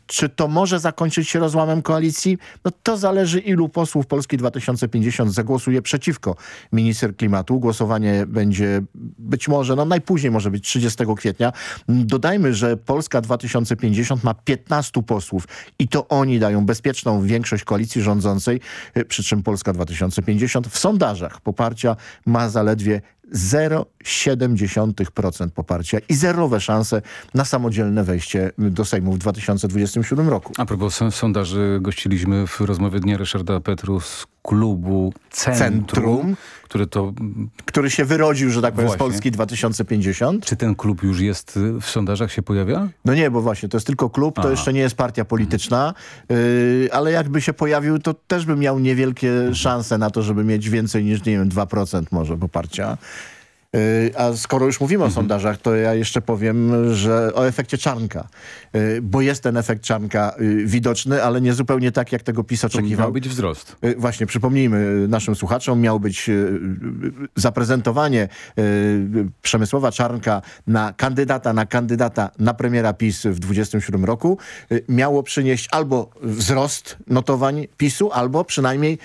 Czy to może zakończyć się rozłamem koalicji? No to zależy ilu posłów Polski 2050 zagłosuje przeciwko minister klimatu. Głosowanie będzie być może, no najpóźniej może być 30 kwietnia. Dodajmy, że Polska 2050 ma 15 posłów i to oni dają bezpieczną większość koalicji rządzącej, y, przy czym Polska 2050 w sondażach poparcia ma zaledwie 0,7% poparcia i zerowe szanse na samodzielne wejście do Sejmu w 2027 roku. A propos son- sondaży, gościliśmy w rozmowie dnia Ryszarda Petru z klubu Centrum, Centrum. który to... Który się wyrodził, że tak powiem, z Właśnie. Polski 2050. Czy ten klub już jest y, w sondażach, się pojawia? No nie, bo właśnie to jest tylko klub, to Aha. jeszcze nie jest partia polityczna, yy, ale jakby się pojawił, to też by miał niewielkie szanse na to, żeby mieć więcej niż, nie wiem, 2% może poparcia. Yy, A skoro już mówimy o sondażach, to ja jeszcze powiem, że o efekcie Czarnka. Yy, Bo jest ten efekt Czarnka yy, widoczny, ale nie zupełnie tak, jak tego PiS oczekiwał. Miał być wzrost. Y, Właśnie, przypomnijmy naszym słuchaczom, miał być y, y, zaprezentowanie y, Przemysława Czarnka na kandydata, na kandydata na premiera PiS w 27 roku. Y, Miało przynieść albo wzrost notowań PiSu, albo przynajmniej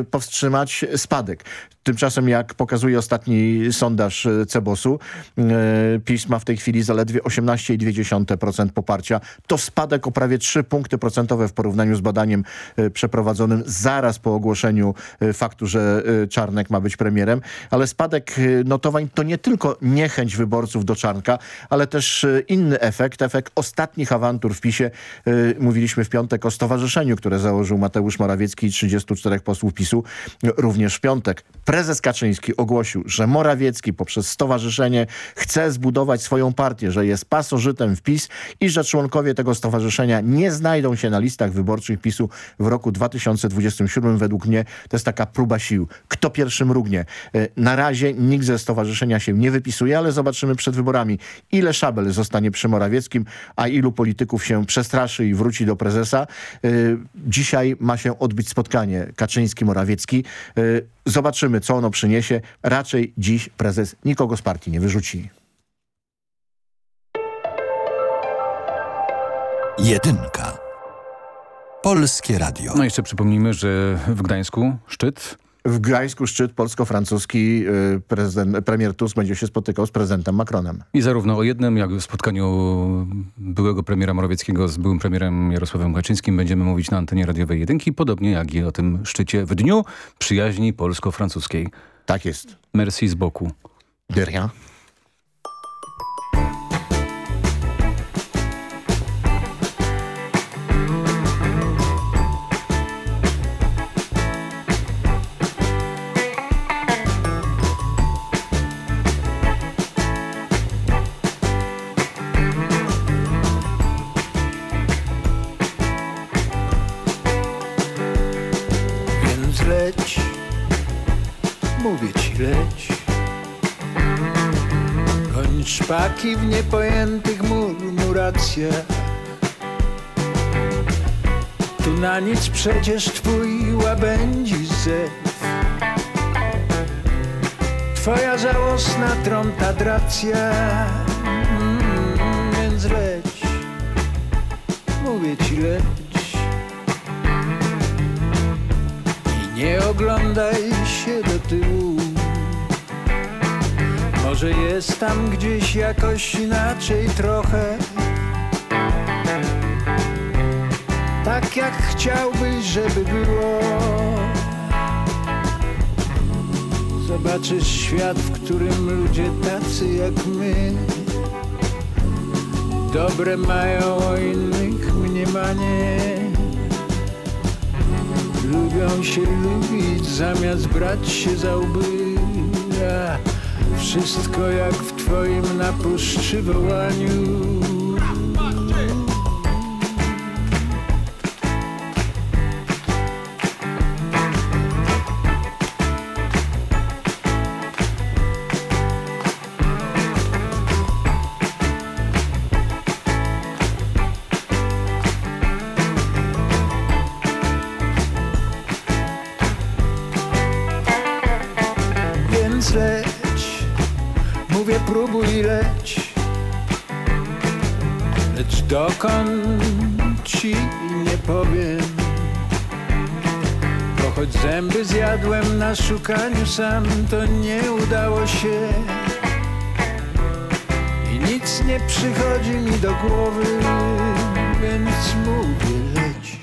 y, powstrzymać spadek. Tymczasem, jak pokazuje ostatni sondaż y, Cebosu, y, PiS ma w tej chwili zaledwie 18,2% poparcia. To spadek o prawie 3 punkty procentowe w porównaniu z badaniem y, przeprowadzonym zaraz po ogłoszeniu faktu, że Czarnek ma być premierem. Ale spadek notowań to nie tylko niechęć wyborców do Czarnka, ale też inny efekt, efekt ostatnich awantur w PiSie. Mówiliśmy w piątek o stowarzyszeniu, które założył Mateusz Morawiecki i 34 posłów PiSu. Również w piątek prezes Kaczyński ogłosił, że Morawiecki poprzez stowarzyszenie chce zbudować swoją partię, że jest pasożytem w PiS i że członkowie tego stowarzyszenia nie znajdą się na listach wyborczych PiSu w roku 2027. Według mnie to jest taka próba sił. Kto pierwszy mrugnie? E, Na razie nikt ze stowarzyszenia się nie wypisuje, ale zobaczymy przed wyborami, ile szabel zostanie przy Morawieckim, a ilu polityków się przestraszy i wróci do prezesa. E, Dzisiaj ma się odbyć spotkanie Kaczyński-Morawiecki. Zobaczymy, co ono przyniesie. Raczej dziś prezes nikogo z partii nie wyrzuci. Jedynka. Polskie Radio. No jeszcze przypomnijmy, że w Gdańsku szczyt W Gdańsku szczyt polsko-francuski. y, premier Tusk będzie się spotykał z prezydentem Macronem. I zarówno o jednym, jak i o spotkaniu byłego premiera Morawieckiego z byłym premierem Jarosławem Kaczyńskim będziemy mówić na antenie radiowej jedynki, podobnie jak i o tym szczycie w dniu przyjaźni polsko-francuskiej. Tak jest. Merci z boku. De rien. Szpaki w niepojętych murmuracjach. Tu na nic przecież twój łabędzi zew. Twoja żałosna trątadracja, mm, więc leć, mówię ci leć. I nie oglądaj się do tyłu. Może jest tam gdzieś jakoś inaczej trochę. Tak jak chciałbyś, żeby było. Zobaczysz świat, w którym ludzie tacy jak my Dobre mają o innych mniemanie Lubią się lubić zamiast brać się za łby Wszystko jak w twoim na puszczy wołaniu sam To nie udało się. I nic nie przychodzi mi do głowy Więc mówię leć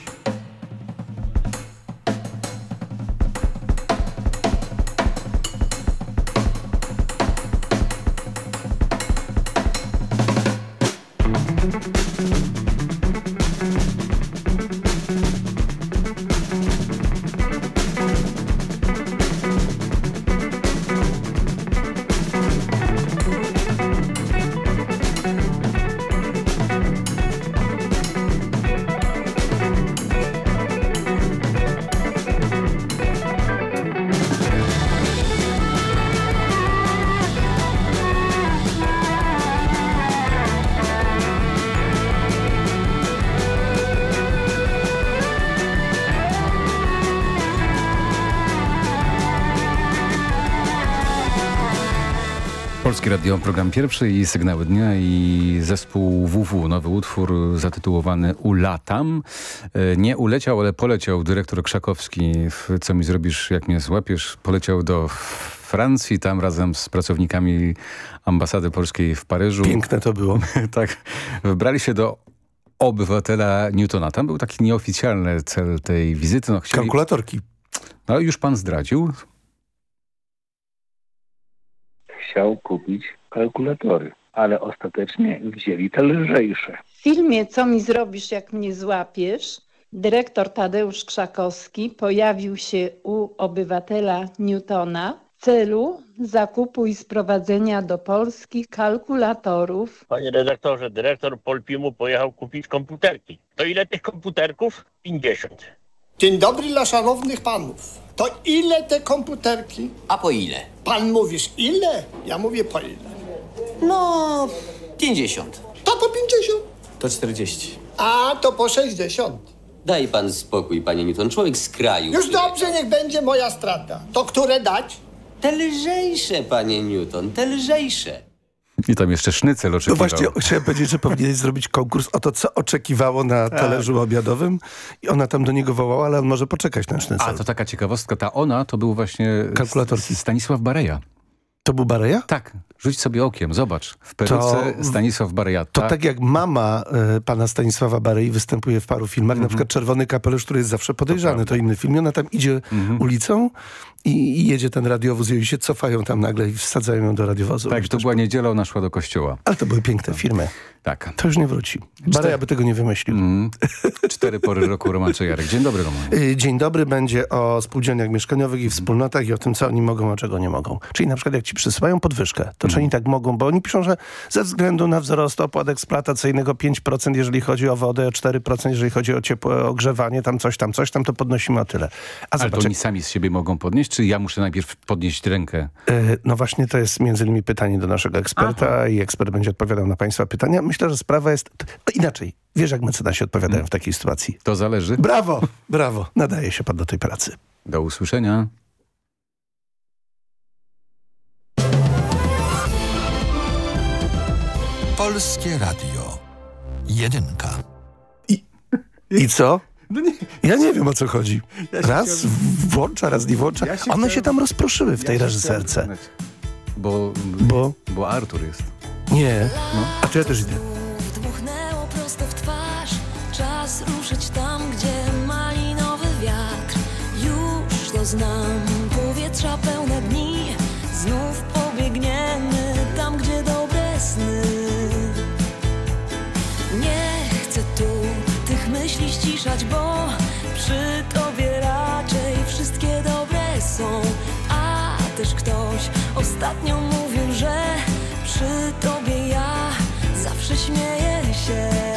Radio, program pierwszy i sygnały dnia i zespół WW, nowy utwór zatytułowany Ulatam. E, Nie uleciał, ale poleciał dyrektor Krzakowski w Co mi zrobisz, jak mnie złapiesz? Poleciał do Francji, tam razem z pracownikami ambasady polskiej w Paryżu. Piękne to było. [laughs] tak. Wybrali się do obywatela Newtona. Tam był taki nieoficjalny cel tej wizyty. No, chcieli... Kalkulatorki. No już pan zdradził. Chciał kupić kalkulatory, ale ostatecznie wzięli te lżejsze. W filmie Co mi zrobisz, jak mnie złapiesz, dyrektor Tadeusz Krzakowski pojawił się u obywatela Newtona w celu zakupu i sprowadzenia do Polski kalkulatorów. Panie redaktorze, dyrektor Polpimu pojechał kupić komputerki. To ile tych komputerków? 50. Dzień dobry dla szanownych panów. To ile te komputerki? A po ile? Pan mówisz ile? Ja mówię po ile. No, 50. To po 50. To 40. A to po 60. Daj pan spokój, panie Newton. Człowiek z kraju. Już dobrze, niech będzie moja strata. To które dać? Te lżejsze, panie Newton, te lżejsze. I tam jeszcze sznycel No oczekiwał. właśnie, chciałem powiedzieć, że powinieneś zrobić konkurs o to, co oczekiwało na talerzu obiadowym i ona tam do niego wołała, ale on może poczekać na sznycel. A, to taka ciekawostka. Ta ona to był właśnie Kalkulatorki. S- Stanisław Bareja. To był Bareja? Tak. Rzuć sobie okiem, zobacz. W peruce To- Stanisław Bareja. To tak jak mama e, pana Stanisława Barei występuje w paru filmach, na przykład Czerwony kapelusz, który jest zawsze podejrzany, to, inny film. I ona tam idzie ulicą i, i jedzie ten radiowóz i oni się cofają tam nagle i wsadzają ją do radiowozu. Tak, to była niedziela, ona szła do kościoła. Ale to były piękne filmy. Tak. To już nie wróci. Bareja by tego nie wymyślił. Mm. Cztery pory roku Roman Czejarek. Dzień dobry, Roman. Y, Dzień dobry będzie o spółdzielniach mieszkaniowych i wspólnotach i o tym, co oni mogą, a czego nie mogą. Czyli na przykład jak ci przysyłają podwyżkę, to czy oni tak mogą, bo oni piszą, że ze względu na wzrost opłat eksploatacyjnego 5%, jeżeli chodzi o wodę, o 4%, jeżeli chodzi o ciepłe ogrzewanie, tam coś tam, coś tam, to podnosimy o tyle. A Ale to zobacz, oni sami z siebie mogą podnieść, czy ja muszę najpierw podnieść rękę? y, no właśnie to jest między innymi pytanie do naszego eksperta i ekspert będzie odpowiadał na państwa pytania. Myślę, myślę, że sprawa jest... Inaczej, wiesz jak mecenasi odpowiadają w takiej sytuacji? To zależy. Brawo, brawo. Nadaje się pan do tej pracy. Do usłyszenia. Polskie Radio. Jedynka. I co? No nie. Ja nie wiem o co chodzi. Ja się raz chciałem- włącza, raz nie włącza. Ja się One się chciałem- tam rozproszyły w tej Ja się reżyserce. Bo, Bo? bo Artur jest. Nie. A to ja też idę. Dmuchnęło prosto w twarz. Czas ruszyć tam, gdzie malinowy wiatr. Już to znam. Powietrza pełne dni. Znów pobiegniemy tam, gdzie dobre sny. Nie chcę tu tych myśli ściszać, bo Przy tobie raczej wszystkie dobre są. A też ktoś ostatnio mówił, że Przy tobie ja zawsze śmieję się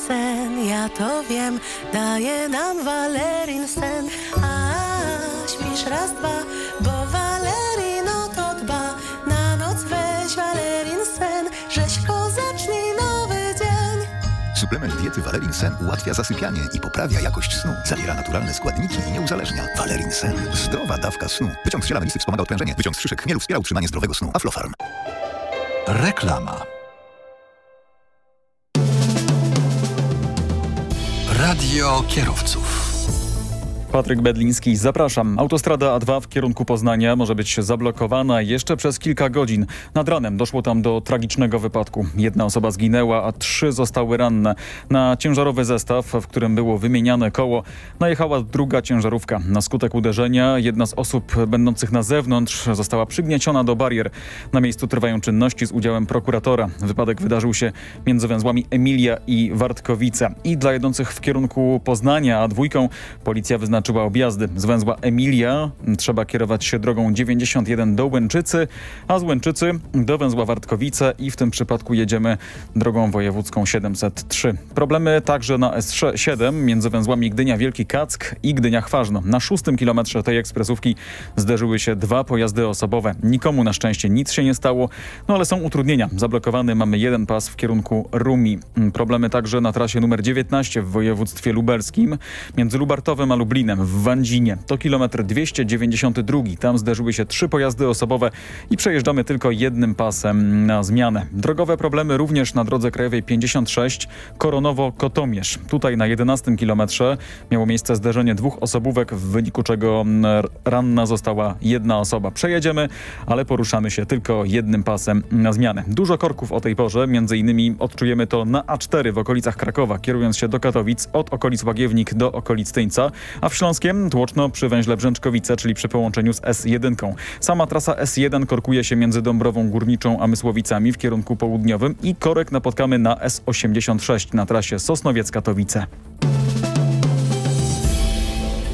ja to wiem, daje nam Valerin sen. A śpisz raz, dwa, bo Valerino to dba. Na noc weź Valerin sen, rzeźko zacznij nowy dzień. Suplement diety Valerin Sen ułatwia zasypianie i poprawia jakość snu. Zawiera naturalne składniki i nie uzależnia. Valerin Sen. Zdrowa dawka snu. Wyciąg z ziela melisy wspomaga odprężenie. Wyciąg z szyszek chmielu wspiera utrzymanie zdrowego snu. Aflofarm. Reklama. Radio kierowców. Patryk Bedliński, zapraszam. Autostrada A2 w kierunku Poznania może być zablokowana jeszcze przez kilka godzin. Nad ranem doszło tam do tragicznego wypadku. Jedna osoba zginęła, a trzy zostały ranne. Na ciężarowy zestaw, w którym było wymieniane koło, najechała druga ciężarówka. Na skutek uderzenia jedna z osób będących na zewnątrz została przygnieciona do barier. Na miejscu trwają czynności z udziałem prokuratora. Wypadek wydarzył się między węzłami Emilia i Wartkowice. I dla jedących w kierunku Poznania A2 policja wyznaczyła wyznaczyła objazdy. Z węzła Emilia trzeba kierować się drogą 91 do Łęczycy, a z Łęczycy do węzła Wartkowice i w tym przypadku jedziemy drogą wojewódzką 703. Problemy także na S7 między węzłami Gdynia-Wielki Kack i Gdynia-Chważno. Na szóstym kilometrze tej ekspresówki zderzyły się dwa pojazdy osobowe. Nikomu na szczęście nic się nie stało, no ale są utrudnienia. Zablokowany mamy jeden pas w kierunku Rumi. Problemy także na trasie numer 19 w województwie lubelskim między Lubartowem a Lublinem w Wandzinie. To kilometr 292. Tam zderzyły się trzy pojazdy osobowe i przejeżdżamy tylko jednym pasem na zmianę. Drogowe problemy również na drodze krajowej 56 Koronowo-Kotomierz. Tutaj na 11 kilometrze miało miejsce zderzenie dwóch osobówek, w wyniku czego ranna została jedna osoba. Przejedziemy, ale poruszamy się tylko jednym pasem na zmianę. Dużo korków o tej porze, między innymi odczujemy to na A4 w okolicach Krakowa, kierując się do Katowic od okolic Łagiewnik do okolic Tyńca, a w Śląskiem tłoczno przy węźle Brzęczkowice, czyli przy połączeniu z S1. Sama trasa S1 korkuje się między Dąbrową Górniczą a Mysłowicami w kierunku południowym i korek napotkamy na S86 na trasie Sosnowiec-Katowice.